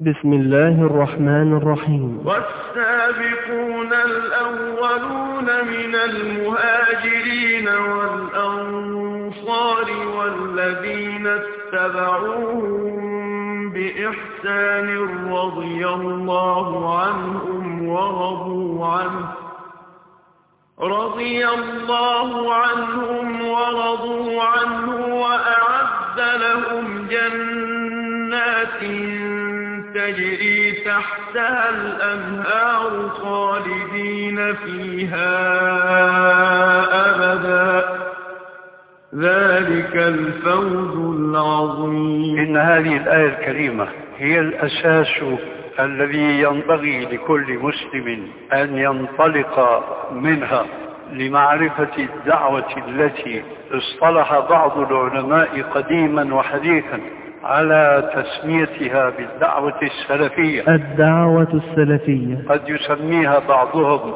بسم الله الرحمن الرحيم. والسابقون الأولون من المهاجرين والأنصار والذين اتبعوهم بإحسان رضي الله عنهم ورضوا عنه رضي الله عنهم ورضوا عنه وأعد لهم جنات تجري تحتها الأنهار خالدين فيها أبدا. ذلك الفوز العظيم. إن هذه الآية الكريمة هي الأساس الذي ينبغي لكل مسلم أن ينطلق منها لمعرفة الدعوة التي اصطلح بعض العلماء قديما وحديثا. على تسميتها بالدعوة السلفية. الدعوة السلفية. قد يسميها بعضهم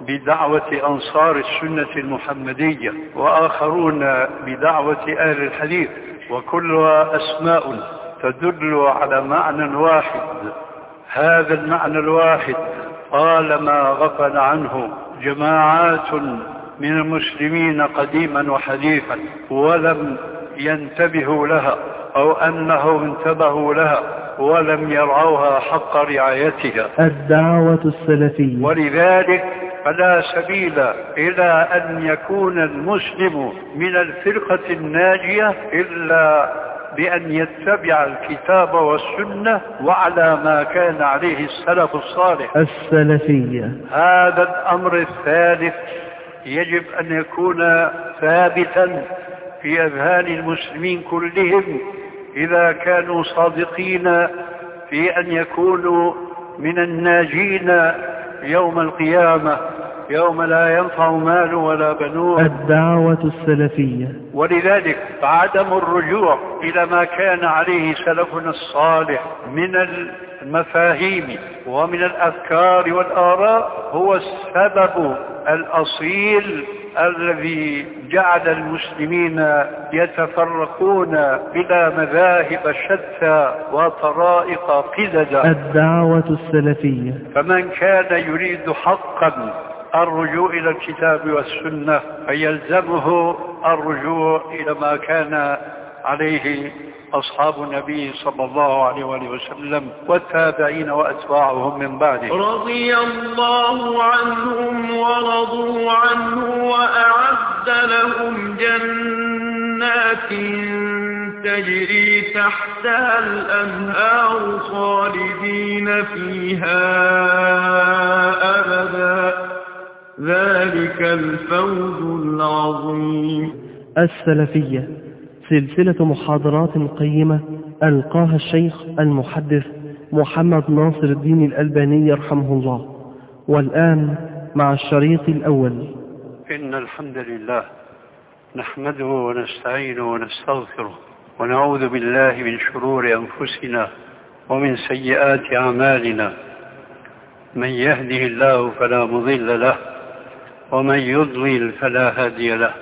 بدعوة أنصار السنة المحمدية وآخرون بدعوة أهل الحديث وكلها أسماء تدل على معنى واحد. هذا المعنى الواحد طالما غفل عنه جماعات من المسلمين قديما وحديثا ولم ينتبهوا لها. أو أنهم انتبهوا لها ولم يرعوها حق رعايتها. الدعوة السلفية. ولذلك فلا سبيل إلى أن يكون المسلم من الفرقة الناجية إلا بأن يتبع الكتاب والسنة وعلى ما كان عليه السلف الصالح. السلفية. هذا الأمر الثالث يجب أن يكون ثابتا في أذهان المسلمين كلهم إذا كانوا صادقين في أن يكونوا من الناجين يوم القيامة يوم لا ينفع مال ولا بنون. الدعوة السلفية. ولذلك عدم الرجوع إلى ما كان عليه سلفنا الصالح من المفاهيم ومن الأفكار والآراء هو السبب الأصيل الذي جعل المسلمين يتفرقون إلى مذاهب شتى وطرائق قددا الدعوة السلفية. فمن كان يريد حقا الرجوع إلى الكتاب والسنة فيلزمه الرجوع إلى ما كان عليه أصحاب النبي صلى الله عليه وآله وسلم والتابعين وأتباعهم من بعده. رضي الله عنهم ورضوا عنه وأعد لهم جنات تجري تحتها الأنهار خالدين فيها أبدا. ذلك الفوز العظيم. السلفية. سلسلة محاضرات قيمة ألقاها الشيخ المحدث محمد ناصر الدين الألباني يرحمه الله. والآن مع الشريط الأول. إن الحمد لله نحمده ونستعينه ونستغفره ونعوذ بالله من شرور أنفسنا ومن سيئات أعمالنا. من يهده الله فلا مضل له ومن يضلل فلا هادي له.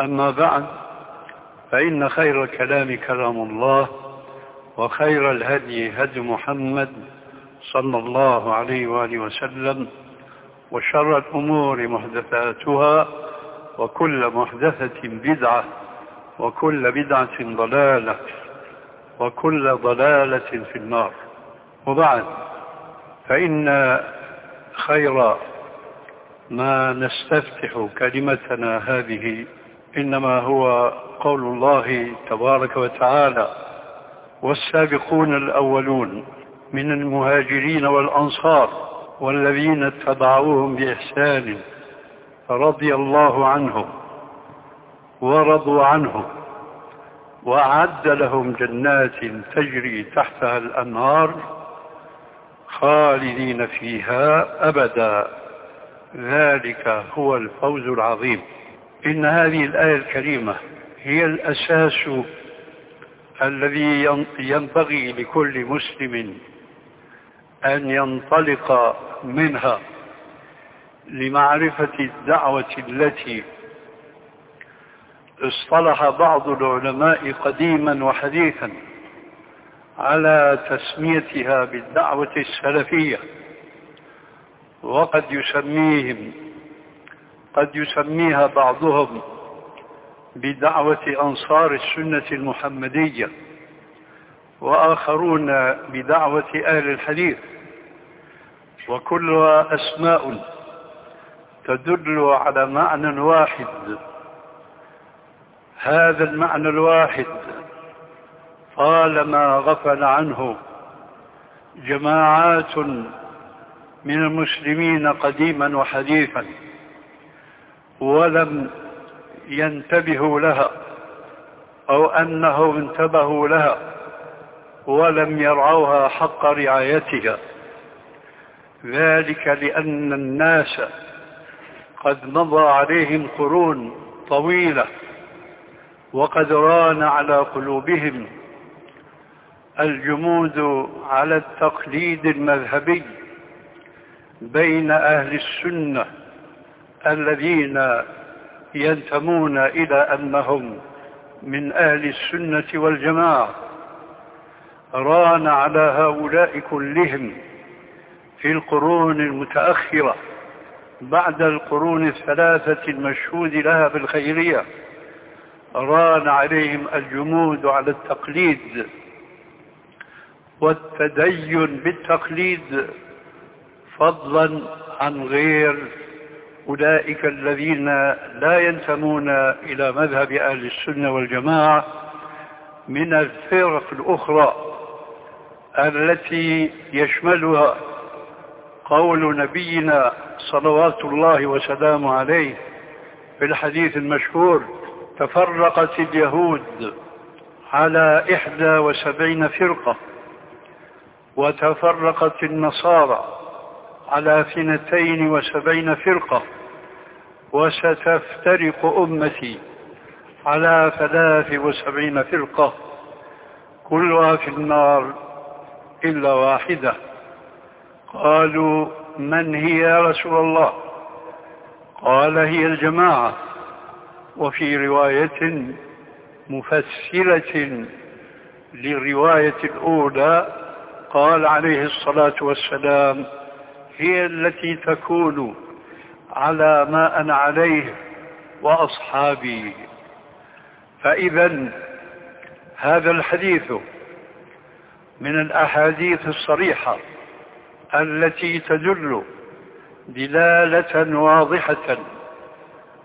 أما بعد فإن خير الكلام كلام الله وخير الهدي هدي محمد صلى الله عليه وآله وسلم وشر الأمور محدثاتها وكل محدثة بدعة وكل بدعة ضلالة وكل ضلالة في النار. وبعد فإن خير ما نستفتح كلمتنا هذه إنما هو قول الله تبارك وتعالى والسابقون الأولون من المهاجرين والأنصار والذين اتبعوهم بإحسان رضي الله عنهم ورضوا عنه وأعد لهم جنات تجري تحتها الأنهار خالدين فيها أبدا. ذلك هو الفوز العظيم. إن هذه الآية الكريمة هي الأساس الذي ينبغي لكل مسلم أن ينطلق منها لمعرفة الدعوة التي اصطلح بعض العلماء قديما وحديثا على تسميتها بالدعوة السلفية وقد يسميهم قد يسميها بعضهم بدعوة أنصار السنة المحمدية وآخرون بدعوة أهل الحديث وكلها أسماء تدل على معنى واحد. هذا المعنى الواحد طالما غفل عنه جماعات من المسلمين قديما وحديثا. ولم ينتبهوا لها أو أنهم انتبهوا لها ولم يرعوها حق رعايتها. ذلك لأن الناس قد مضى عليهم قرون طويلة وقد ران على قلوبهم الجمود على التقليد المذهبي بين أهل السنة الذين ينتمون إلى أنهم من أهل السنة والجماعة ران على هؤلاء كلهم في القرون المتأخرة بعد القرون الثلاثة المشهود لها بالخيرية ران عليهم الجمود على التقليد والتدين بالتقليد فضلا عن غير أولئك الذين لا ينتمون إلى مذهب أهل السنة والجماعة من الفرق الأخرى التي يشملها قول نبينا صلوات الله وسلامه عليه في الحديث المشهور تفرقت اليهود على إحدى وسبعين فرقة وتفرقت النصارى على اثنتين وسبعين فرقة وستفترق أمتي على ثلاث وسبعين فرقة كلها في النار إلا واحدة. قالوا من هي يا رسول الله؟ قال هي الجماعة. وفي رواية مفسرة للرواية الأولى قال عليه الصلاة والسلام هي التي تكون على ما أنا عليه وأصحابي. فإذا هذا الحديث من الأحاديث الصريحة التي تدل دلالة واضحة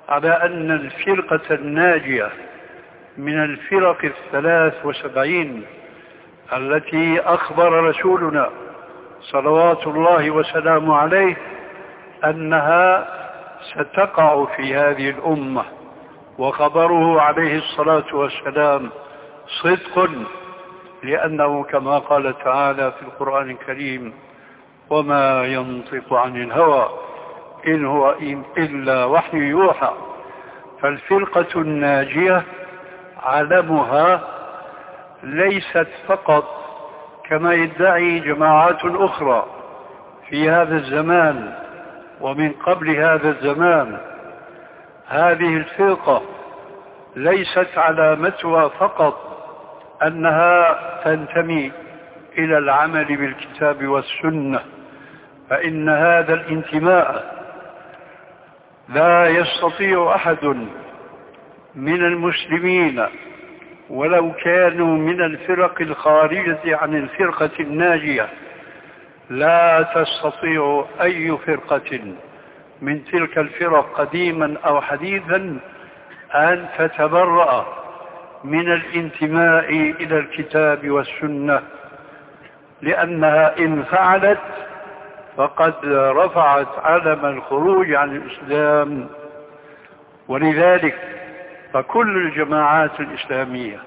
على أن الفرقة الناجية من الفرق الثلاث وسبعين التي أخبر رسولنا صلوات الله وسلامه عليه أنها ستقع في هذه الأمة وخبره عليه الصلاة والسلام صدق لأنه كما قال تعالى في القرآن الكريم وما ينطق عن الهوى إن هو إلا وحي يوحى. فالفرقة الناجية علمها ليست فقط كما يدعي جماعات أخرى في هذا الزمان ومن قبل هذا الزمان. هذه الفرقة ليست علامتها فقط أنها تنتمي إلى العمل بالكتاب والسنة فإن هذا الانتماء لا يستطيع أحد من المسلمين ولو كانوا من الفرق الخارجة عن الفرقة الناجية. لا تستطيع أي فرقة من تلك الفرق قديما أو حديثا أن تتبرأ من الانتماء إلى الكتاب والسنة. لأنها إن فعلت فقد رفعت علم الخروج عن الإسلام. ولذلك فكل الجماعات الإسلامية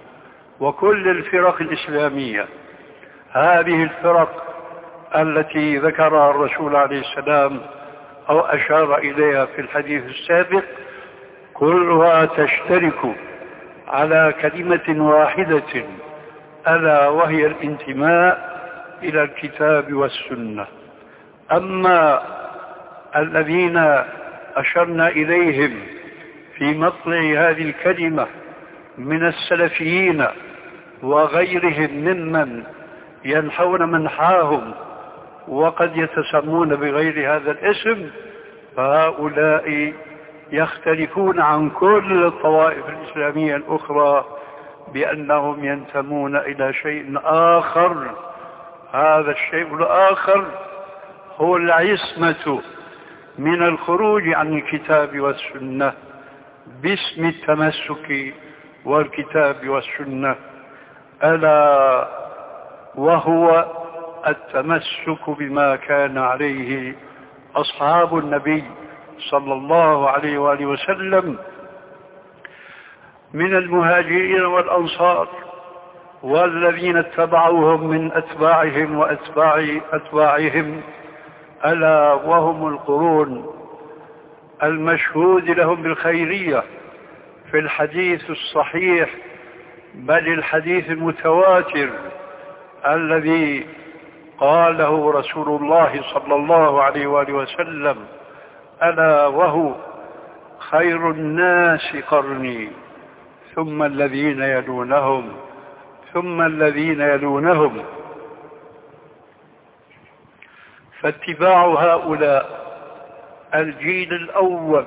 وكل الفرق الإسلامية هذه الفرق التي ذكرها الرسول عليه السلام أو أشار إليها في الحديث السابق كلها تشترك على كلمة واحدة ألا وهي الانتماء إلى الكتاب والسنة. أما الذين أشرنا إليهم في مطلع هذه الكلمة من السلفيين وغيرهم ممن ينحون منحاهم وقد يتسمون بغير هذا الاسم فهؤلاء يختلفون عن كل الطوائف الإسلامية الأخرى بأنهم ينتمون إلى شيء آخر. هذا الشيء الآخر هو العصمة من الخروج عن الكتاب والسنة. باسم التمسك والكتاب والسنة. ألا وهو التمسك بما كان عليه أصحاب النبي صلى الله عليه وآله وسلم من المهاجرين والأنصار والذين اتبعوهم من أتباعهم وأتباع أتباعهم. ألا وهم القرون المشهود لهم بالخيرية في الحديث الصحيح بل الحديث المتواتر الذي قاله رسول الله صلى الله عليه وآله وسلم ألا وهو خير الناس قرني ثم الذين يلونهم ثم الذين يلونهم. فاتباع هؤلاء الجيل الأول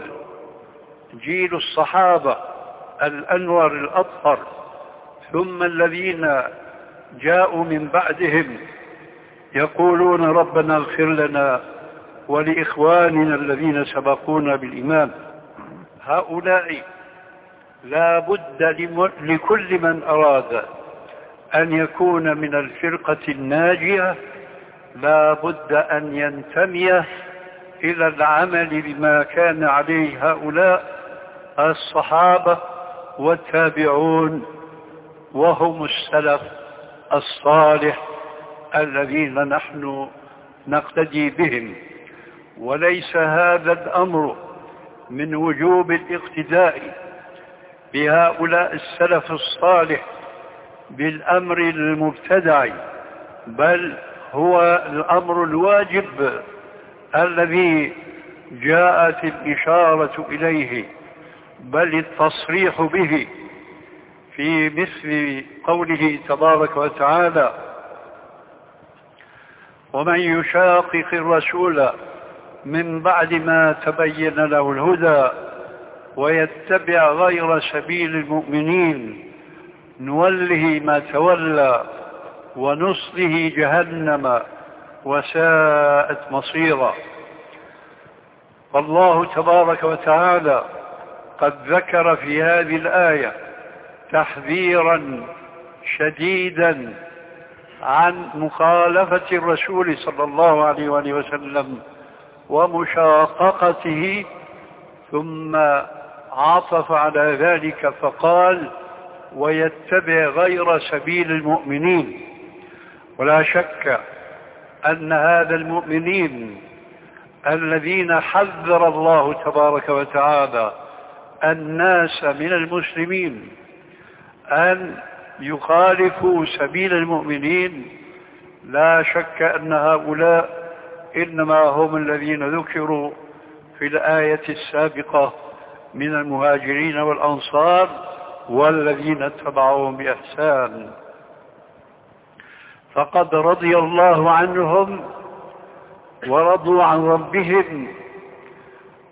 جيل الصحابة الأنور الأطهر ثم الذين جاءوا من بعدهم يقولون ربنا اغفر لنا ولإخواننا الذين سبقونا بالإيمان. هؤلاء لا بد لكل من أراد أن يكون من الفرقة الناجية لا بد أن ينتمي إلى العمل بما كان عليه هؤلاء الصحابة والتابعون وهم السلف الصالح الذين نحن نقتدي بهم. وليس هذا الأمر من وجوب الاقتداء بهؤلاء السلف الصالح بالأمر المبتدع بل هو الأمر الواجب الذي جاءت الإشارة إليه بل التصريح به في مثل قوله تبارك وتعالى ومن يشاقق الرسول من بعد ما تبين له الهدى ويتبع غير سبيل المؤمنين نوله ما تولى ونصله جهنم. وساءت مصيرا. فالله تبارك وتعالى قد ذكر في هذه الآية تحذيرا شديدا عن مخالفة الرسول صلى الله عليه وآله وسلم ومشاققته ثم عطف على ذلك فقال ويتبع غير سبيل المؤمنين. ولا شك أن هذا المؤمنين الذين حذر الله تبارك وتعالى الناس من المسلمين أن يخالفوا سبيل المؤمنين لا شك أن هؤلاء إنما هم الذين ذكروا في الآية السابقة من المهاجرين والأنصار والذين اتبعوهم بإحسان. فقد رضي الله عنهم ورضوا عن ربهم.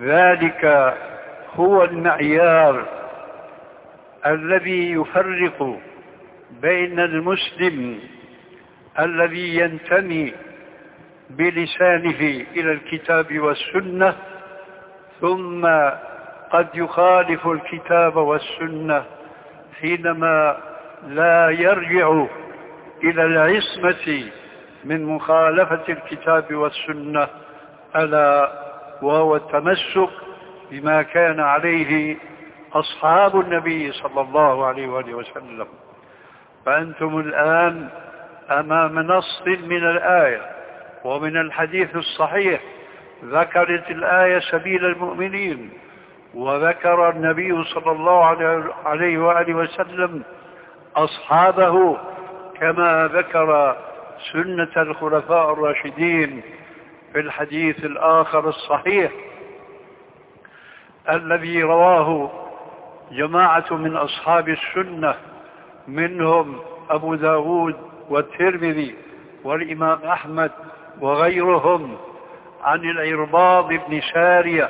ذلك هو المعيار الذي يفرق بين المسلم الذي ينتمي بلسانه إلى الكتاب والسنة ثم قد يخالف الكتاب والسنة حينما لا يرجع إلى العصمة من مخالفة الكتاب والسنة ألا وهو التمسك بما كان عليه أصحاب النبي صلى الله عليه وآله وسلم. فأنتم الآن أمام نص من الآية ومن الحديث الصحيح ذكرت الآية سبيل المؤمنين وذكر النبي صلى الله عليه وآله وسلم أصحابه كما ذكر سنة الخلفاء الراشدين في الحديث الآخر الصحيح الذي رواه جماعة من أصحاب السنة منهم أبو داود والترمذي والإمام أحمد وغيرهم عن العرباض بن سارية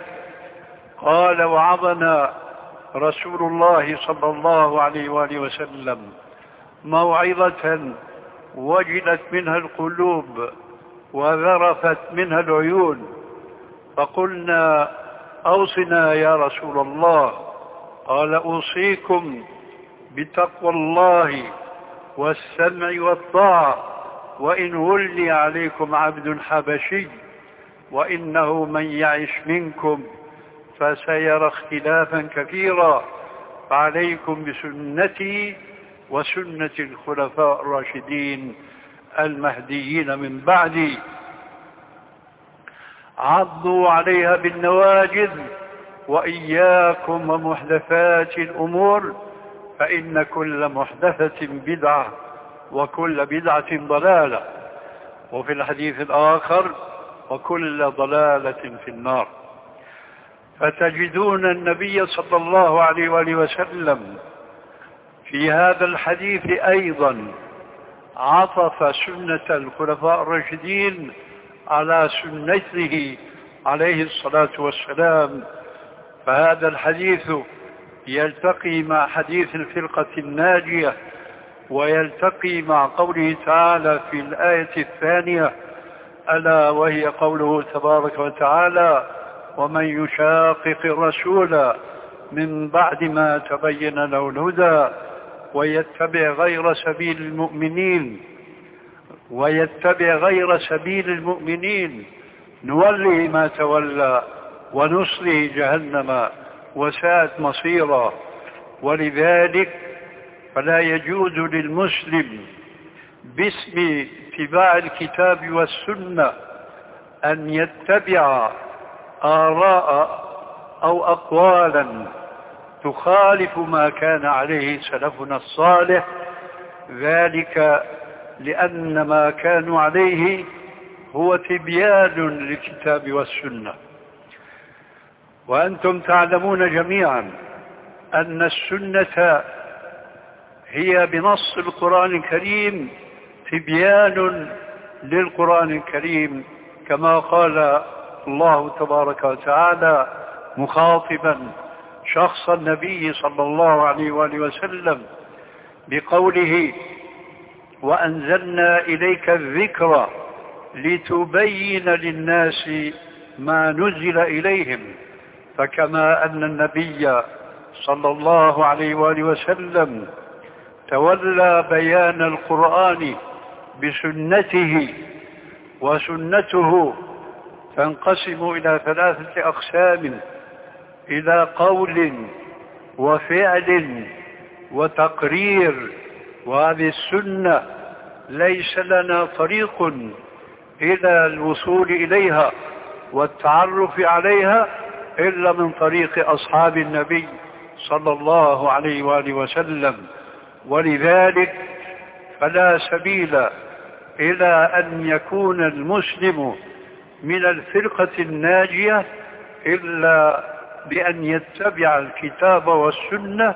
قال وعظنا رسول الله صلى الله عليه وآله وسلم موعظة وجلت منها القلوب وذرفت منها العيون فقلنا أوصنا يا رسول الله قال أوصيكم بتقوى الله والسمع والطاعة وإن ولي عليكم عبد حبشي وإنه من يعش منكم فسيرى اختلافا كثيرا فعليكم بسنتي وسنة الخلفاء الراشدين المهديين من بعدي عضوا عليها بالنواجذ وإياكم ومحدثات الأمور فإن كل محدثة بدعة وكل بدعة ضلالة. وفي الحديث الآخر وكل ضلالة في النار. فتجدون النبي صلى الله عليه وآله وسلم في هذا الحديث أيضا عطف سنة الخلفاء الراشدين على سنته عليه الصلاة والسلام. فهذا الحديث يلتقي مع حديث الفرقة الناجية ويلتقي مع قوله تعالى في الآية الثانية ألا وهي قوله تبارك وتعالى ومن يشاقق الرسول من بعد ما تبين له الهدى ويتبع غير سبيل المؤمنين ويتبع غير سبيل المؤمنين. نوله ما تولى ونصله جهنم وساءت مصيرا. ولذلك فلا يجوز للمسلم باسم اتباع الكتاب والسنة أن يتبع آراء أو أقوالا تخالف ما كان عليه سلفنا الصالح ذلك لأن ما كانوا عليه هو تبيان للكتاب والسنة. وأنتم تعلمون جميعا أن السنة هي بنص القرآن الكريم تبيان للقرآن الكريم كما قال الله تبارك وتعالى مخاطبا شخص النبي صلى الله عليه وآله وسلم بقوله وأنزلنا إليك الذكر لتبين للناس ما نزل إليهم فكما أن النبي صلى الله عليه وآله وسلم تولى بيان القرآن بسنته وسنته تنقسم إلى ثلاثة أقسام. إلى قول وفعل وتقرير وهذه السنة ليس لنا طريق إلى الوصول إليها والتعرف عليها إلا من طريق أصحاب النبي صلى الله عليه وآله وسلم. ولذلك فلا سبيل إلى أن يكون المسلم من الفرقة الناجية إلا بأن يتبع الكتاب والسنة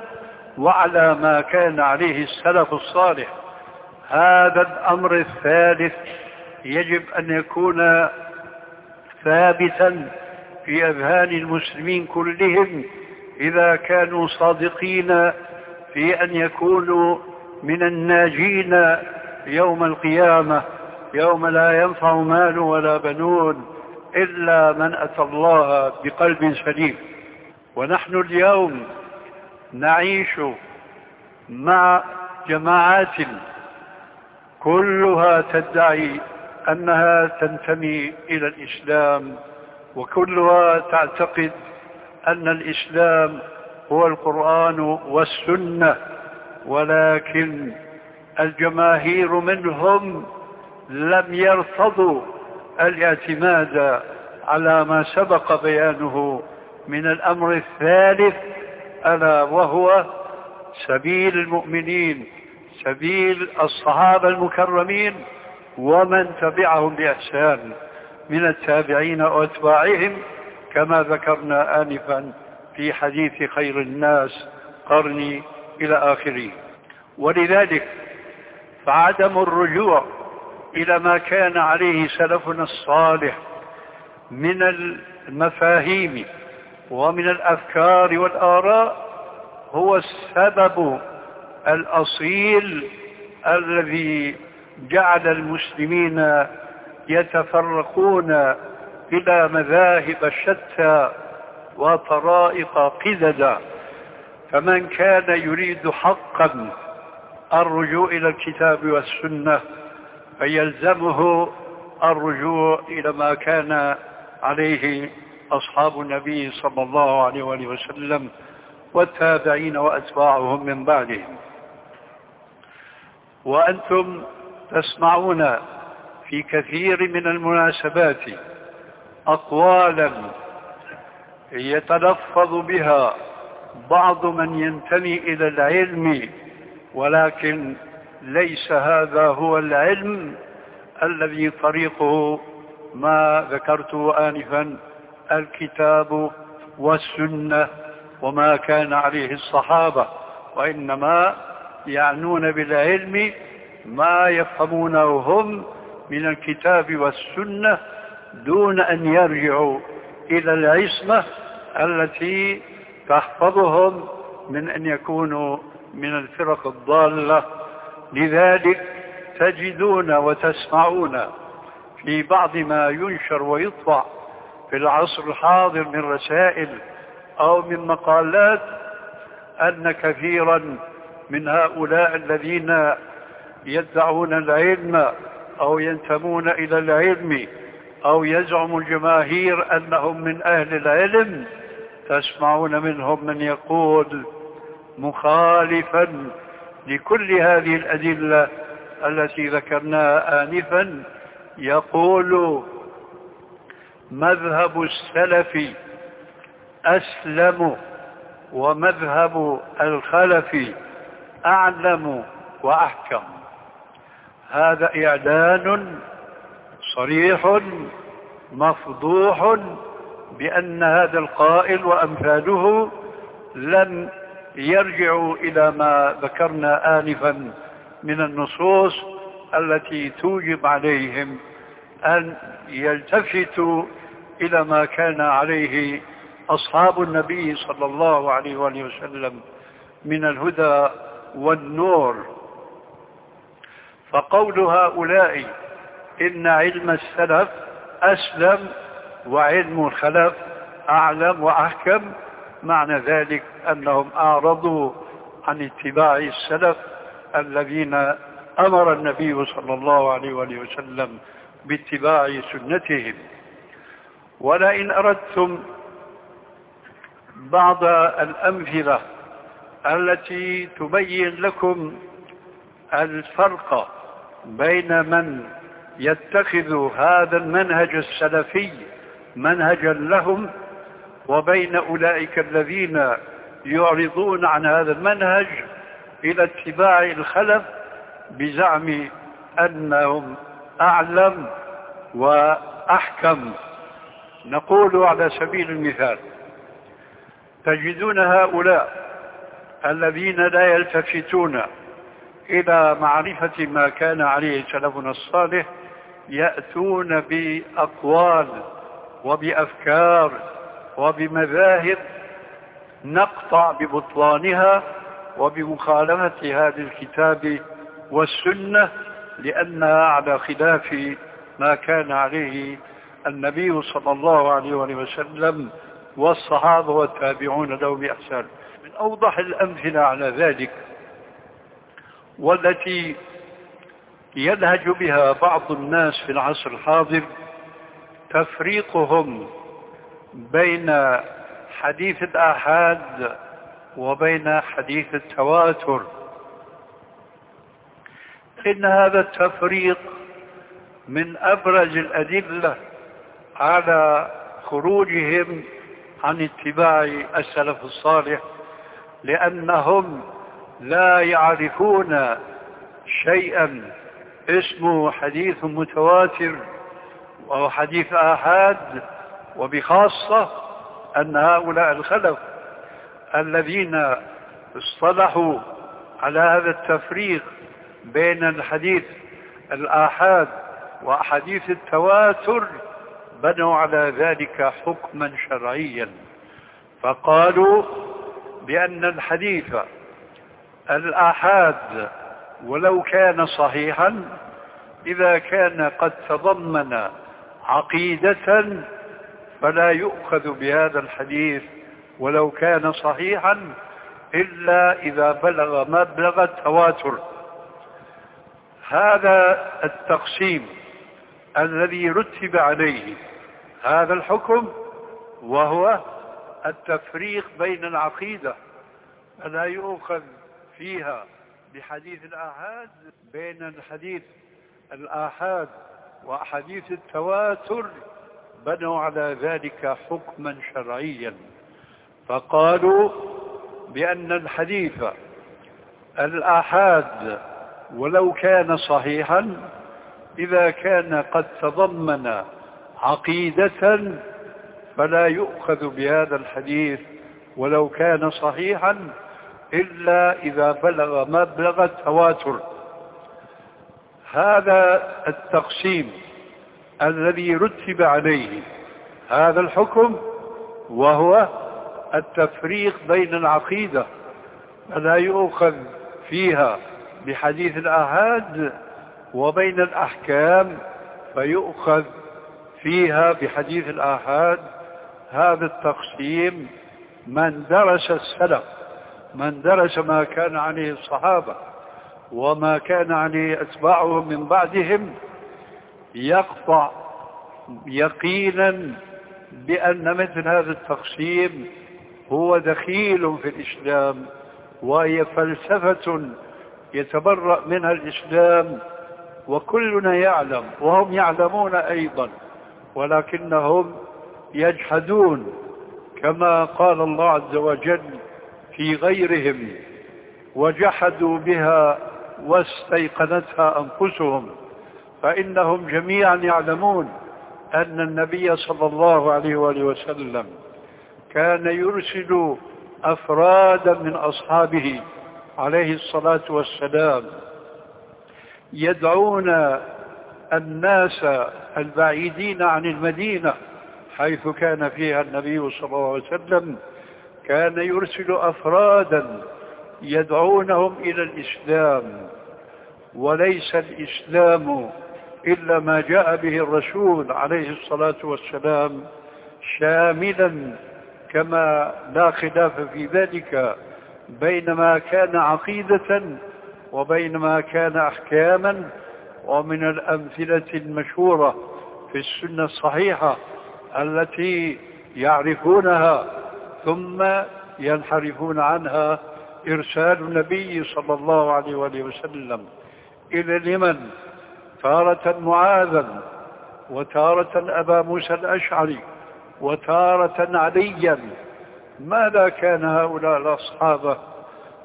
وعلى ما كان عليه السلف الصالح. هذا الأمر الثالث يجب أن يكون ثابتا في أذهان المسلمين كلهم إذا كانوا صادقين في أن يكونوا من الناجين يوم القيامة يوم لا ينفع مال ولا بنون إلا من أتى الله بقلب سليم. ونحن اليوم نعيش مع جماعات كلها تدعي أنها تنتمي إلى الإسلام وكلها تعتقد أن الإسلام هو القرآن والسنة ولكن الجماهير منهم لم يرفضوا الاعتماد على ما سبق بيانه من الأمر الثالث ألا وهو سبيل المؤمنين سبيل الصحابة المكرمين ومن تبعهم بإحسان من التابعين وأتباعهم كما ذكرنا آنفا في حديث خير الناس قرني إلى آخره. ولذلك فعدم الرجوع إلى ما كان عليه سلفنا الصالح من المفاهيم ومن الأفكار والآراء هو السبب الأصيل الذي جعل المسلمين يتفرقون إلى مذاهب شتى وطرائق قددا فمن كان يريد حقا الرجوع إلى الكتاب والسنة فيلزمه الرجوع إلى ما كان عليه أصحاب النبي صلى الله عليه وآله وسلم والتابعين وأتباعهم من بعدهم وأنتم تسمعون في كثير من المناسبات أقوالا يتلفظ بها بعض من ينتمي إلى العلم ولكن ليس هذا هو العلم الذي طريقه ما ذكرته آنفا الكتاب والسنة وما كان عليه الصحابة وإنما يعنون بالعلم ما يفهمونه هم من الكتاب والسنة دون أن يرجعوا إلى العصمة التي تحفظهم من أن يكونوا من الفرق الضالة. لذلك تجدون وتسمعون في بعض ما ينشر ويطبع في العصر الحاضر من رسائل أو من مقالات أن كثيرا من هؤلاء الذين يدعون العلم أو ينتمون إلى العلم أو يزعم الجماهير أنهم من أهل العلم تسمعون منهم من يقول مخالفا لكل هذه الأدلة التي ذكرناها آنفا يقول مذهب السلف أسلم ومذهب الخلف أعلم وأحكم. هذا إعلان صريح مفضوح بأن هذا القائل وأمثاله لم يرجعوا إلى ما ذكرنا آنفا من النصوص التي توجب عليهم. أن يلتفتوا إلى ما كان عليه أصحاب النبي صلى الله عليه وآله وسلم من الهدى والنور. فقول هؤلاء إن علم السلف أسلم وعلم الخلف أعلم وأحكم معنى ذلك أنهم أعرضوا عن اتباع السلف الذين أمر النبي صلى الله عليه وآله وسلم باتباع سنتهم. ولئن أردتم بعض الأمثلة التي تبين لكم الفرق بين من يتخذ هذا المنهج السلفي منهجا لهم وبين أولئك الذين يعرضون عن هذا المنهج إلى اتباع الخلف بزعم أنهم أعلم وأحكم. نقول على سبيل المثال تجدون هؤلاء الذين لا يلتفتون إلى معرفة ما كان عليه سلفنا الصالح يأتون بأقوال وبأفكار وبمذاهب نقطع ببطلانها وبمخالفة هذا الكتاب والسنة لأنها على خلاف ما كان عليه النبي صلى الله عليه وسلم والصحابة والتابعون له بإحسان. من أوضح الأمثلة على ذلك والتي يلهج بها بعض الناس في العصر الحاضر تفريقهم بين حديث الآحاد وبين حديث التواتر. إن هذا التفريق من أبرز الأدلة على خروجهم عن اتباع السلف الصالح لأنهم لا يعرفون شيئا. اسمه حديث متواتر أو حديث آحاد وبخاصة أن هؤلاء الخلف الذين اصطلحوا على هذا التفريق بين الحديث الآحاد وأحاديث التواتر بنوا على ذلك حكما شرعيا. فقالوا بأن الحديث الآحاد ولو كان صحيحا إذا كان قد تضمن عقيدة فلا يؤخذ بهذا الحديث ولو كان صحيحا إلا إذا بلغ مبلغ التواتر. هذا التقسيم الذي رتب عليه هذا الحكم وهو التفريق بين العقيدة فلا يؤخذ فيها بحديث الآحاد بين الحديث الآحاد وأحاديث التواتر بنوا على ذلك حكما شرعيا. فقالوا بأن الحديث الآحاد ولو كان صحيحا إذا كان قد تضمن عقيدة فلا يؤخذ بهذا الحديث ولو كان صحيحا إلا إذا بلغ مبلغ التواتر. هذا التقسيم الذي رتب عليه هذا الحكم وهو التفريق بين العقيدة فلا يؤخذ فيها بحديث الآهاد وبين الأحكام فيؤخذ فيها بحديث الآحاد هذا التقسيم من درس السلف من درس ما كان عليه الصحابة وما كان عليه أتباعهم من بعدهم يقطع يقينا بأن مثل هذا التقسيم هو دخيل في الإسلام وهي فلسفة يتبرأ منها الإسلام وكلنا يعلم وهم يعلمون أيضا ولكنهم يجحدون كما قال الله عز وجل في غيرهم وجحدوا بها واستيقنتها أنفسهم فإنهم جميعا يعلمون أن النبي صلى الله عليه وآله وسلم كان يرسل أفرادا من أصحابه عليه الصلاة والسلام يدعون الناس البعيدين عن المدينة حيث كان فيها النبي صلى الله عليه وسلم كان يرسل أفرادا يدعونهم إلى الإسلام. وليس الإسلام إلا ما جاء به الرسول عليه الصلاة والسلام شاملا كما لا خلاف في ذلك. بين ما كان عقيدة وبين ما كان أحكاما ومن الأمثلة المشهورة في السنة الصحيحة التي يعرفونها ثم ينحرفون عنها إرسال النبي صلى الله عليه وآله وسلم إلى اليمن تارة معاذا وتارة أبا موسى الأشعري وتارة عليا ماذا كان هؤلاء الأصحابة؟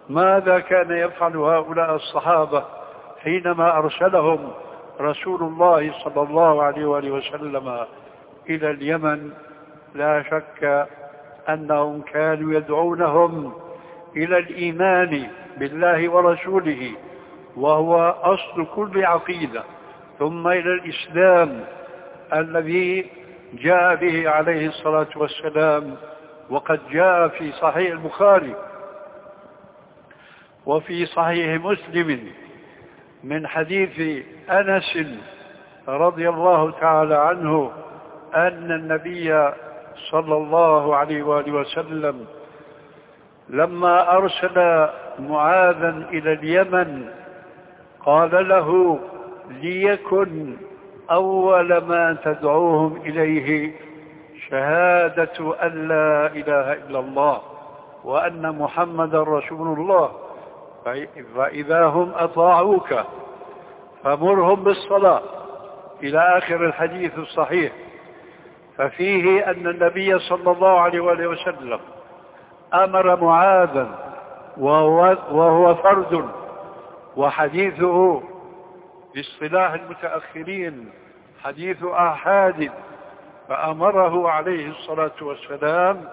ماذا كان يفعل هؤلاء الصحابة حينما أرسلهم رسول الله صلى الله عليه وآله وسلم إلى اليمن؟ لا شك أنهم كانوا يدعونهم إلى الإيمان بالله ورسوله وهو أصل كل عقيدة ثم إلى الإسلام الذي جاء به عليه الصلاة والسلام وقد جاء في صحيح البخاري وفي صحيح مسلم من حديث أنس رضي الله تعالى عنه أن النبي صلى الله عليه وآله وسلم لما أرسل معاذا إلى اليمن قال له ليكن أول ما تدعوهم إليه شهادة أن لا إله إلا الله وأن محمد رسول الله. فإذا هم أطاعوك فمرهم بالصلاة إلى آخر الحديث الصحيح. ففيه أن النبي صلى الله عليه وآله وسلم أمر معاذا وهو, وهو فرد وحديثه باصطلاح المتأخرين حديث آحاد فأمره عليه الصلاة والسلام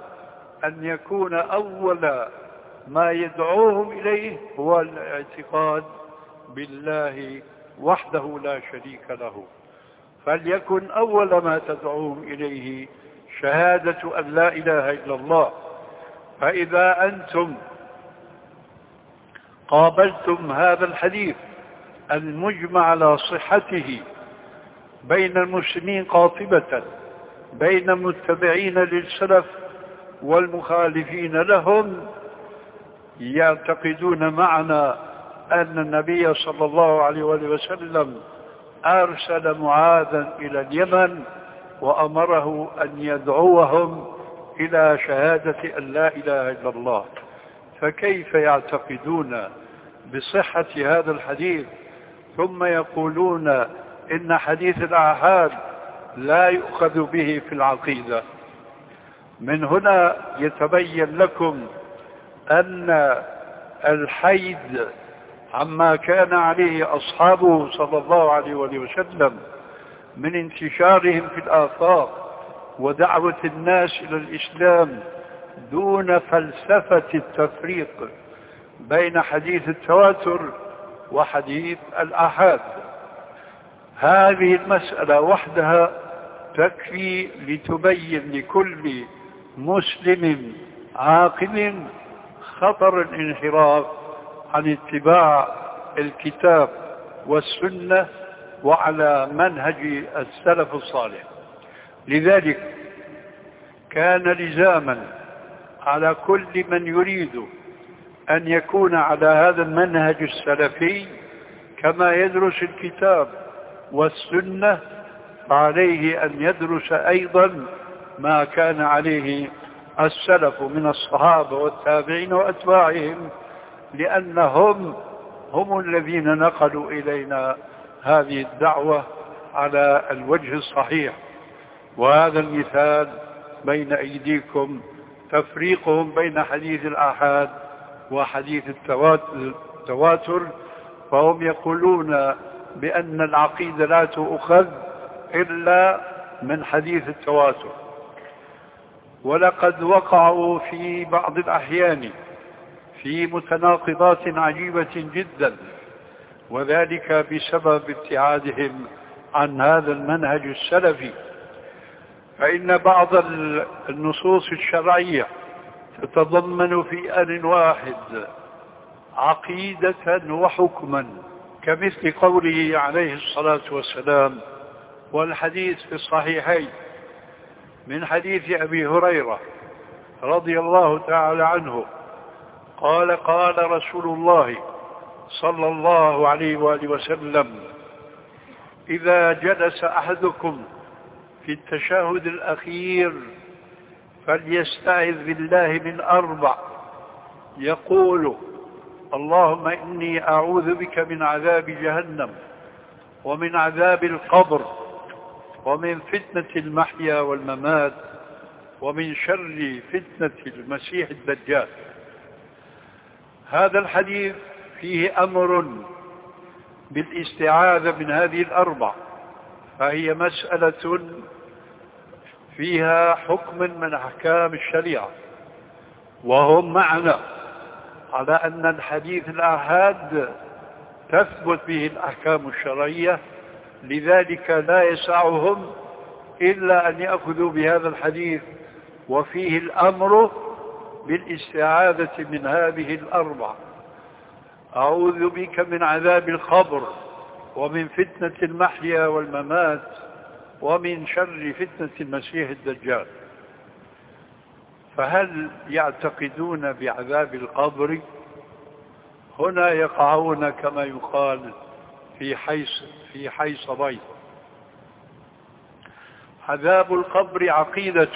أن يكون أول ما يدعوهم إليه هو الاعتقاد بالله وحده لا شريك له. فليكن أول ما تدعوهم إليه شهادة أن لا إله إلا الله. فإذا أنتم قابلتم هذا الحديث المجمع على صحته بين المسلمين قاطبة بين المتبعين للسلف والمخالفين لهم يعتقدون معنا أن النبي صلى الله عليه وسلم أرسل معاذا إلى اليمن وأمره أن يدعوهم إلى شهادة أن لا إله إلا الله. فكيف يعتقدون بصحة هذا الحديث؟ ثم يقولون إن حديث الآحاد لا يؤخذ به في العقيدة. من هنا يتبين لكم أن الحيد عما كان عليه أصحابه صلى الله عليه وسلم من انتشارهم في الآفاق ودعوة الناس إلى الإسلام دون فلسفة التفريق بين حديث التواتر وحديث الآحاد. هذه المسألة وحدها تكفي لتبين لكل مسلم عاقل خطر الانحراف عن اتباع الكتاب والسنة وعلى منهج السلف الصالح. لذلك كان لزاما على كل من يريد أن يكون على هذا المنهج السلفي كما يدرس الكتاب والسنة فعليه أن يدرس أيضا ما كان عليه السلف من الصحابة والتابعين وأتباعهم لأنهم هم الذين نقلوا إلينا هذه الدعوة على الوجه الصحيح. وهذا المثال بين أيديكم تفريقهم بين حديث الآحاد وحديث التواتر فهم يقولون بأن العقيدة لا تؤخذ إلا من حديث التواتر. ولقد وقعوا في بعض الأحيان في متناقضات عجيبة جدا وذلك بسبب ابتعادهم عن هذا المنهج السلفي. فإن بعض النصوص الشرعية تتضمن في آن واحد عقيدة وحكما كمثل قوله عليه الصلاة والسلام والحديث في الصحيحين من حديث أبي هريرة رضي الله تعالى عنه قال قال رسول الله صلى الله عليه وآله وسلم إذا جلس أحدكم في التشهد الأخير فليستعذ بالله من أربع يقول اللهم إني أعوذ بك من عذاب جهنم ومن عذاب القبر ومن فتنة المحيا والممات ومن شر فتنة المسيح الدجال. هذا الحديث فيه أمر بالاستعاذة من هذه الأربع فهي مسألة فيها حكم من أحكام الشريعة وهم معنا على أن الحديث الآحاد تثبت به الأحكام الشرعية لذلك لا يسعهم إلا أن يأخذوا بهذا الحديث وفيه الأمر بالاستعاذة من هذه الأربع. أعوذ بك من عذاب القبر ومن فتنة المحيا والممات ومن شر فتنة المسيح الدجال. فهل يعتقدون بعذاب القبر؟ هنا يقعون كما يقال في حيص في حيص بيض عذاب القبر عقيدة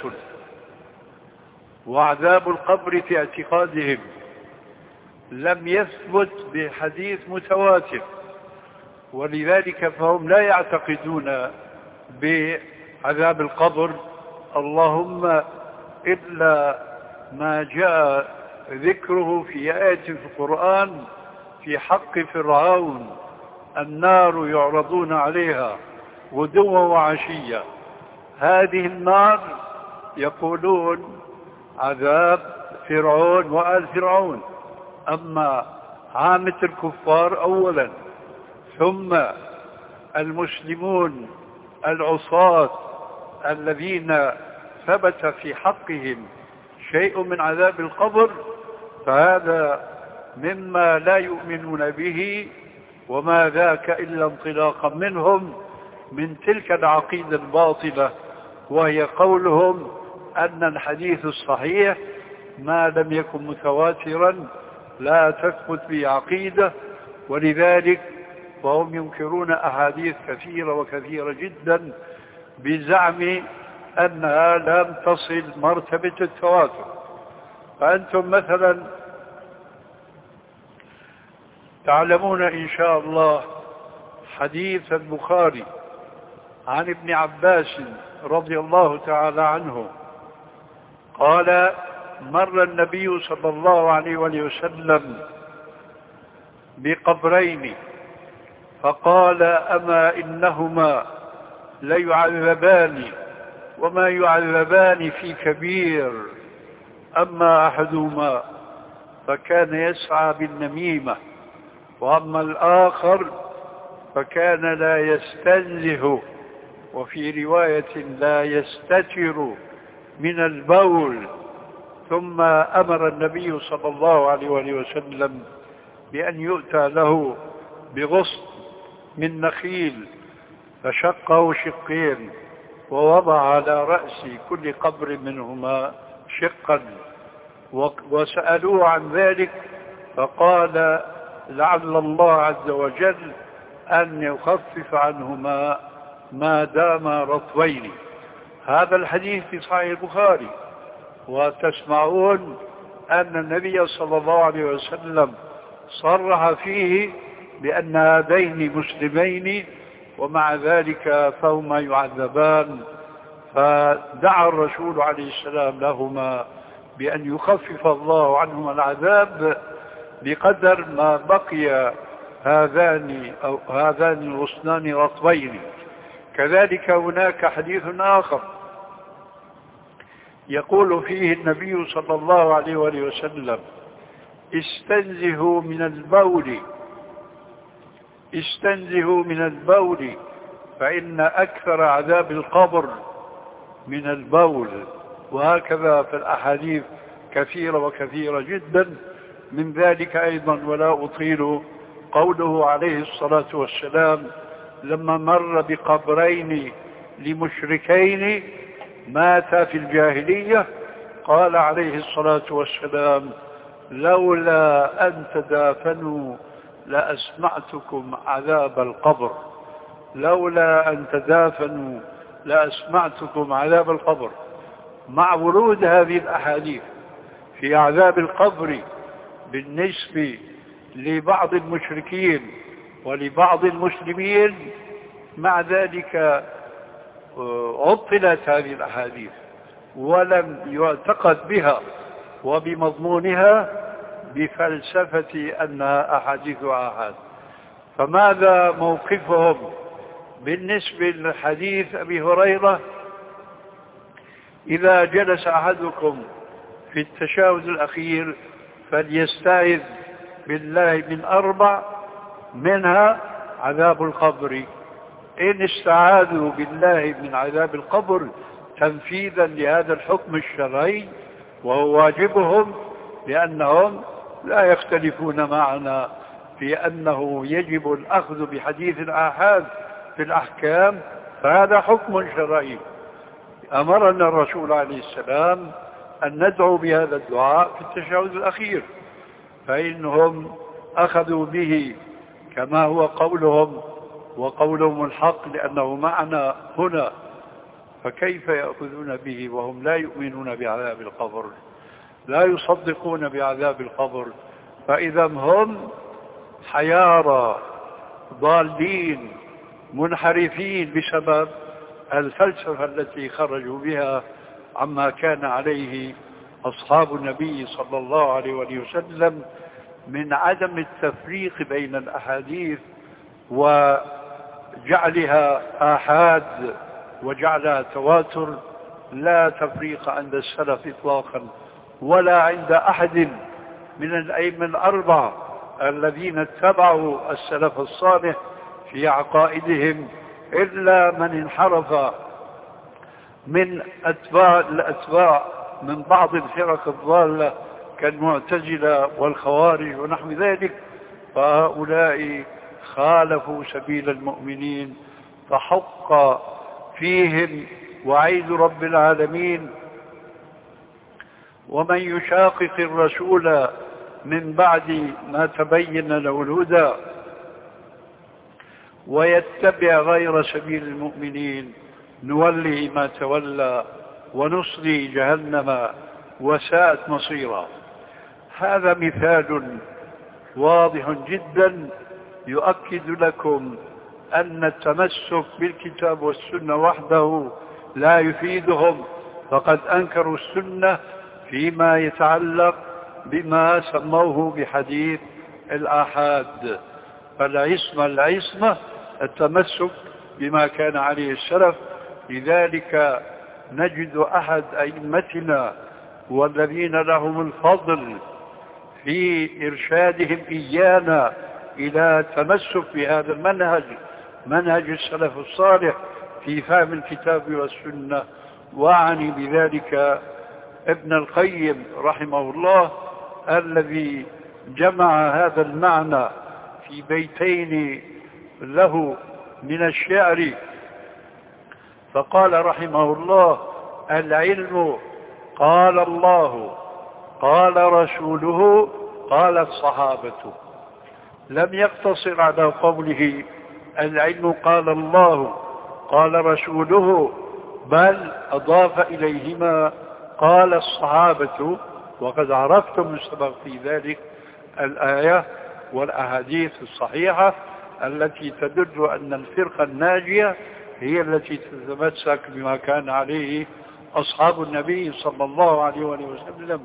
وعذاب القبر في اعتقادهم. لم يثبت بحديث متواتر ولذلك فهم لا يعتقدون بعذاب القبر. اللهم إلا ما جاء ذكره في آية في القرآن في حق فرعون. النار يعرضون عليها غدوا وعشيا. هذه النار يقولون عذاب فرعون وآل فرعون. أما عامة الكفار أولا ثم المسلمون العصاة الذين ثبت في حقهم شيء من عذاب القبر فهذا مما لا يؤمنون به وما ذاك إلا انطلاقا منهم من تلك العقيدة الباطلة وهي قولهم أن الحديث الصحيح ما لم يكن متواترا لا تثبت به عقيدة ولذلك فهم ينكرون أحاديث كثيرة وكثيرة جدا بزعم أنها لم تصل مرتبة التواتر. فأنتم مثلا تعلمون إن شاء الله حديث البخاري عن ابن عباس رضي الله تعالى عنه. قال مر النبي صلى الله عليه وسلم بقبرين فقال أما إنهما ليعذبان وما يعذبان في كبير أما أحدهما فكان يسعى بالنميمة. وأما الآخر فكان لا يستنزه وفي رواية لا يستتر من البول. ثم أمر النبي صلى الله عليه وسلم بأن يؤتى له بغصن من نخيل فشقه شقين ووضع على رأس كل قبر منهما شقا. وسألوه عن ذلك فقال لعل الله عز وجل أن يخفف عنهما ما دام رطبين. هذا الحديث في صحيح البخاري وتسمعون أن النبي صلى الله عليه وسلم صرح فيه بأن هذين مسلمين ومع ذلك فهما يعذبان. فدعا الرسول عليه السلام لهما بأن يخفف الله عنهما العذاب بقدر ما بقي هذان أو هذان الغصنان رطبين كذلك هناك حديث آخر يقول فيه النبي صلى الله عليه وآله وسلم استنزهوا من البول استنزهوا من البول فإن أكثر عذاب القبر من البول. وهكذا في الأحاديث كثيرة وكثيرة جدا. من ذلك أيضا ولا أطيل قوله عليه الصلاة والسلام لما مر بقبرين لمشركين ماتا في الجاهلية قال عليه الصلاة والسلام لولا أن تدافنوا لأسمعتكم عذاب القبر لولا أن تدافنوا لأسمعتكم عذاب القبر. مع ورود هذه الأحاديث في عذاب القبر بالنسبة لبعض المشركين ولبعض المسلمين مع ذلك آه، عطلت هذه الأحاديث ولم يعتقد بها وبمضمونها بفلسفة أنها أحاديث آحاد فماذا موقفهم؟ بالنسبة لحديث أبي هريرة إذا جلس أحدكم في التشاهد الأخير فليستعذ بالله من أربع منها عذاب القبر. إن استعاذوا بالله من عذاب القبر تنفيذا لهذا الحكم الشرعي وهو واجبهم لأنهم لا يختلفون معنا في أنه يجب الأخذ بحديث الآحاد في الأحكام فهذا حكم شرعي. أمرنا الرسول عليه السلام أن ندعو بهذا الدعاء في التشهد الأخير فإنهم أخذوا به كما هو قولهم وقولهم الحق لأنه معنا هنا فكيف يأخذون به وهم لا يؤمنون بعذاب القبر؟ لا يصدقون بعذاب القبر فإذا هم حيارى ضالين منحرفين بسبب الفلسفة التي خرجوا بها عما كان عليه أصحاب النبي صلى الله عليه وسلم من عدم التفريق بين الأحاديث وجعلها آحاد وجعلها تواتر لا تفريق عند السلف إطلاقا ولا عند أحد من الأئمة الأربعة الذين اتبعوا السلف الصالح في عقائدهم إلا من انحرف من أتباع الأتباع من بعض الفرق الضالة كالمعتزلة والخوارج ونحو ذلك فهؤلاء خالفوا سبيل المؤمنين فحق فيهم وعيد رب العالمين. ومن يشاقق الرسول من بعد ما تبين له الهدى ويتبع غير سبيل المؤمنين. نوله ما تولى ونصلي جهنم وساءت مصيرا. هذا مثال واضح جدا يؤكد لكم أن التمسك بالكتاب والسنة وحده لا يفيدهم فقد أنكروا السنة فيما يتعلق بما سموه بحديث الآحاد. فالعصمة العصمة التمسك بما كان عليه السلف لذلك نجد أحد أئمتنا والذين لهم الفضل في إرشادهم إيانا إلى تمسك بهذا المنهج منهج السلف الصالح في فهم الكتاب والسنة. وأعني بذلك ابن القيم رحمه الله الذي جمع هذا المعنى في بيتين له من الشعر. فقال رحمه الله العلم قال الله قال رسوله قال الصحابة لم يقتصر على قوله العلم قال الله قال رسوله بل أضاف إليهما قال الصحابة وقد عرفتم السبق في ذلك الآية والأحاديث الصحيحة التي تدل أن الفرقة الناجية هي التي تتمسك بما كان عليه أصحاب النبي صلى الله عليه وسلم.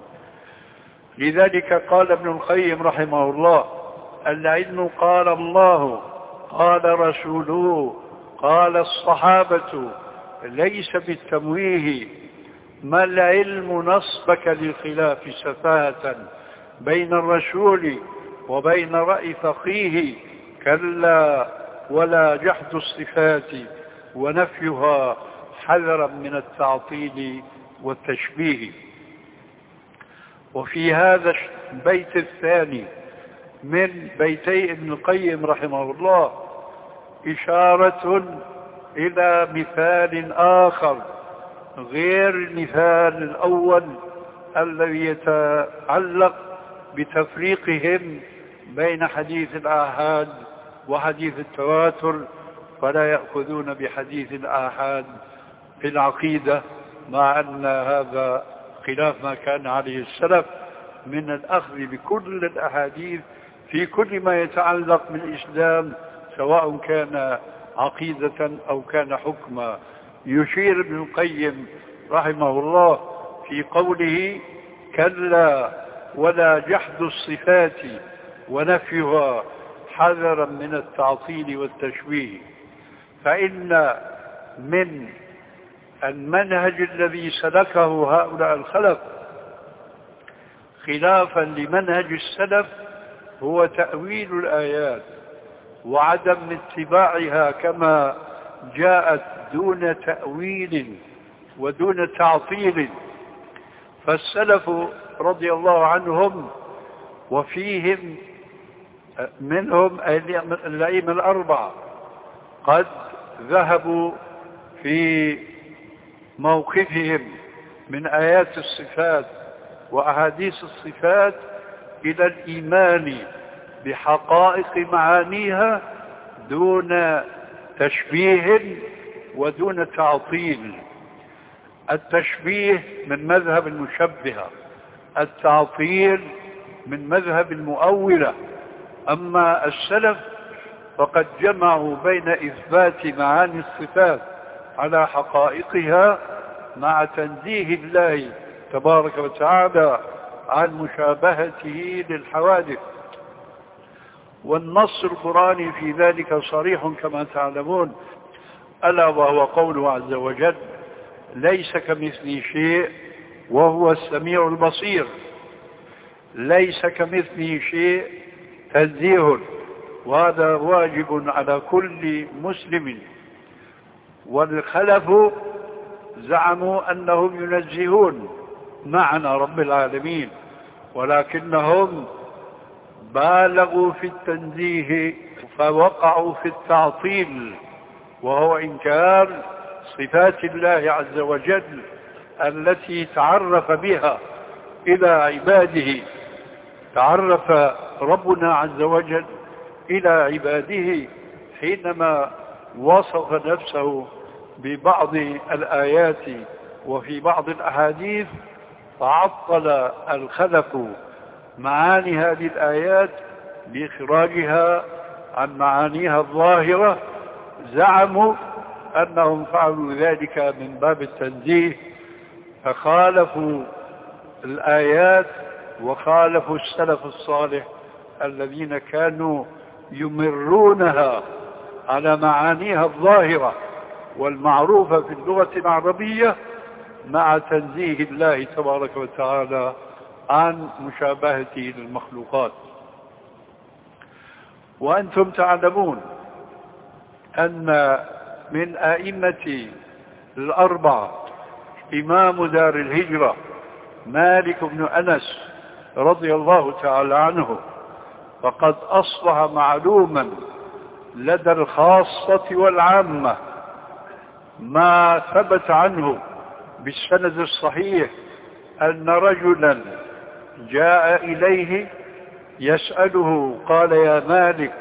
لذلك قال ابن القيم رحمه الله العلم قال الله قال رسوله قال الصحابة ليس بالتمويه ما العلم نصبك للخلاف سفاهة بين الرسول وبين رأي فقيه كلا ولا جحد الصفات. ونفيها حذرا من التعطيل والتشبيه. وفي هذا البيت الثاني من بيتي ابن القيم رحمه الله إشارة إلى مثال آخر غير المثال الأول الذي يتعلق بتفريقهم بين حديث الآحاد وحديث التواتر فلا يأخذون بحديث الآحاد في العقيدة مع أن هذا خلاف ما كان عليه السلف من الأخذ بكل الأحاديث في كل ما يتعلق بالإسلام سواء كان عقيدة أو كان حكما. يشير ابن القيم رحمه الله في قوله كلا ولا جحد الصفات ونفيها حذرا من التعطيل والتشويه فإن من المنهج الذي سلكه هؤلاء الخلف خلافا لمنهج السلف هو تأويل الآيات وعدم اتباعها كما جاءت دون تأويل ودون تعطيل. فالسلف رضي الله عنهم وفيهم منهم الأئمة الأربعة قد ذهبوا في موقفهم من آيات الصفات وأحاديث الصفات إلى الإيمان بحقائق معانيها دون تشبيه ودون تعطيل. التشبيه من مذهب المشبهة التعطيل من مذهب المؤولة. أما السلف فقد جمعوا بين إثبات معاني الصفات على حقائقها مع تنزيه الله تبارك وتعالى عن مشابهته للحوادث. والنص القرآني في ذلك صريح كما تعلمون ألا وهو قوله عز وجل ليس كمثلي شيء وهو السميع البصير. ليس كمثله شيء تنزيه. وهذا واجب على كل مسلم. والخلف زعموا أنهم ينزهون معنى رب العالمين ولكنهم بالغوا في التنزيه فوقعوا في التعطيل وهو إنكار صفات الله عز وجل التي تعرف بها إلى عباده. تعرف ربنا عز وجل إلى عباده حينما وصف نفسه ببعض الآيات وفي بعض الأحاديث فعطل الخلف معاني هذه الآيات بإخراجها عن معانيها الظاهرة زعموا أنهم فعلوا ذلك من باب التنزيه فخالفوا الآيات وخالفوا السلف الصالح الذين كانوا يمرونها على معانيها الظاهرة والمعروفة في اللغة العربية مع تنزيه الله تبارك وتعالى عن مشابهته للمخلوقات. وأنتم تعلمون أن من أئمة الأربعة إمام دار الهجرة مالك بن أنس رضي الله تعالى عنه فقد أصبح معلوما لدى الخاصة والعامة ما ثبت عنه بالسند الصحيح أن رجلا جاء إليه يسأله قال يا مالك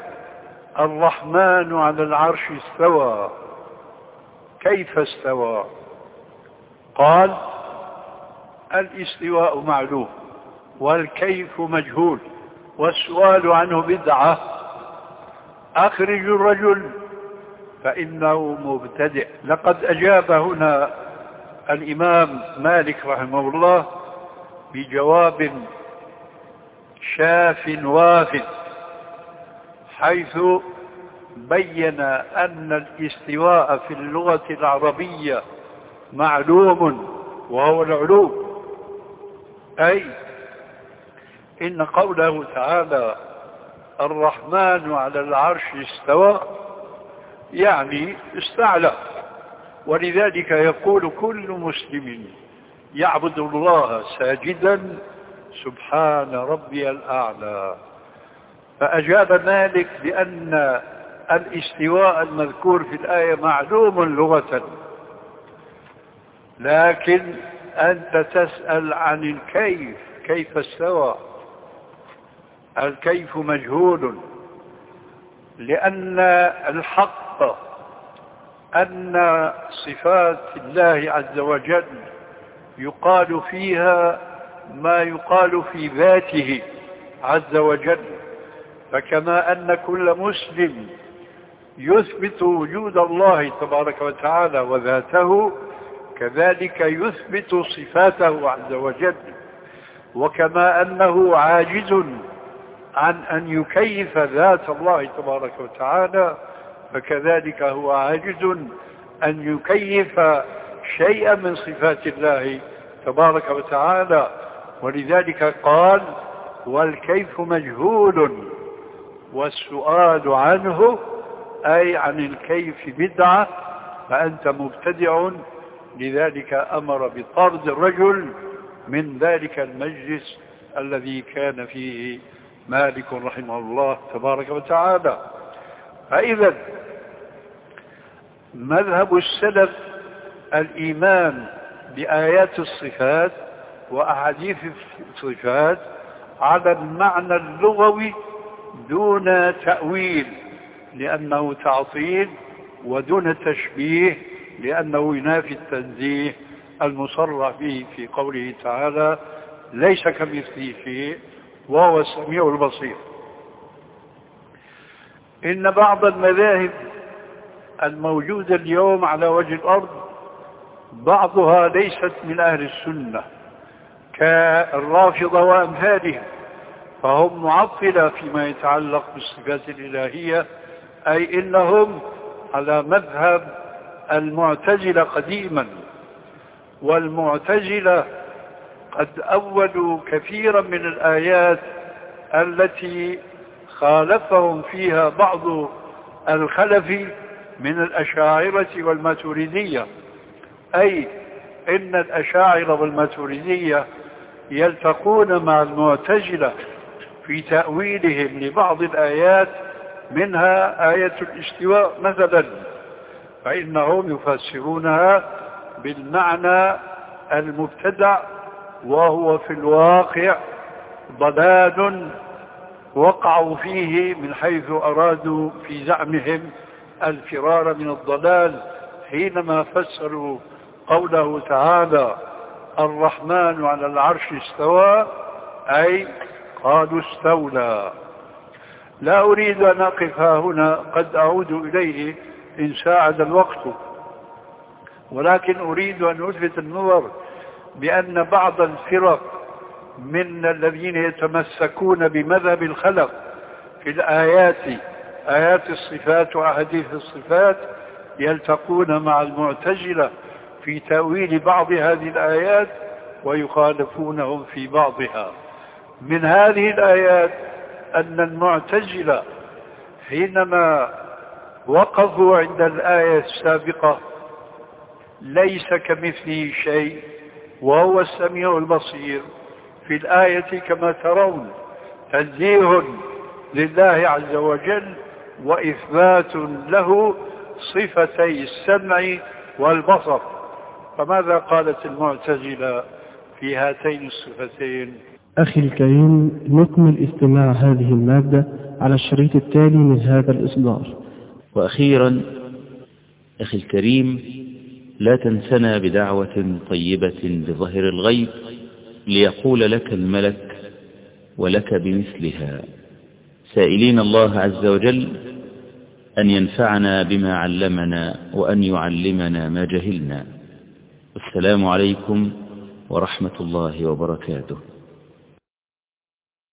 الرحمن على العرش استوى كيف استوى؟ قال الاستواء معلوم والكيف مجهول. والسؤال عنه بدعة. أخرج الرجل فإنه مبتدئ لقد أجاب هنا الإمام مالك رحمه الله بجواب شاف واف حيث بين أن الاستواء في اللغة العربية معلوم وهو العلو أي إن قوله تعالى الرحمن على العرش استوى يعني استعلى. ولذلك يقول كل مسلم يعبد الله ساجدا سبحان ربي الأعلى. فأجاب مالك بأن الاستواء المذكور في الآية معلوم لغة. لكن أنت تسأل عن الكيف كيف استوى؟ الكيف مجهول. لأن الحق أن صفات الله عز وجل يقال فيها ما يقال في ذاته عز وجل. فكما أن كل مسلم يثبت وجود الله تبارك وتعالى وذاته كذلك يثبت صفاته عز وجل. وكما أنه عاجز عن أن يكيف ذات الله تبارك وتعالى فكذلك هو عاجز أن يكيف شيئا من صفات الله تبارك وتعالى. ولذلك قال والكيف مجهول والسؤال عنه أي عن الكيف بدعة فأنت مبتدع. لذلك أمر بطرد الرجل من ذلك المجلس الذي كان فيه مالك رحمه الله تبارك وتعالى. فإذا مذهب السلف الإيمان بآيات الصفات وأحاديث الصفات على المعنى اللغوي دون تأويل لأنه تعطيل ودون تشبيه لأنه ينافي التنزيه المصرح به في قوله تعالى ليس كمثله شيء وهو السميع البصير. إن بعض المذاهب الموجودة اليوم على وجه الأرض بعضها ليست من أهل السنة كالرافضة وأمثالهم فهم معطلة فيما يتعلق بالصفات الإلهية أي إنهم على مذهب المعتزلة قديما والمعتزلة أولوا كثيرا من الآيات التي خالفهم فيها بعض الخلف من الأشاعرة والماتريدية. أي إن الأشاعرة والماتريدية يلتقون مع المعتزلة في تأويلهم لبعض الآيات منها آية الاستواء مثلا. فإنهم يفسرونها بالمعنى المبتدع وهو في الواقع ضلال وقعوا فيه من حيث أرادوا في زعمهم الفرار من الضلال حينما فسروا قوله تعالى الرحمن على العرش استوى أي قالوا استولى لا أريد أن أقف هنا قد أعود إليه إن ساعد الوقت ولكن أريد أن ألفت النظر بأن بعض الفرق من الذين يتمسكون بمذهب الخلق في الآيات آيات الصفات وأحاديث الصفات يلتقون مع المعتزلة في تأويل بعض هذه الآيات ويخالفونهم في بعضها. من هذه الآيات أن المعتزلة حينما وقفوا عند الآية السابقة ليس كمثله شيء وهو السميع البصير في الآية كما ترون تنزيه لله عز وجل وإثبات له صفتي السمع والبصر. فماذا قالت المعتزلة في هاتين الصفتين؟ أخي الكريم نكمل استماع هذه المادة على الشريط التالي من هذا الإصدار. وأخيرا أخي الكريم لا تنسنا بدعوة طيبة بظهر الغيب ليقول لك الملك ولك بمثلها. سائلين الله عز وجل أن ينفعنا بما علمنا وأن يعلمنا ما جهلنا. والسلام عليكم ورحمة الله وبركاته.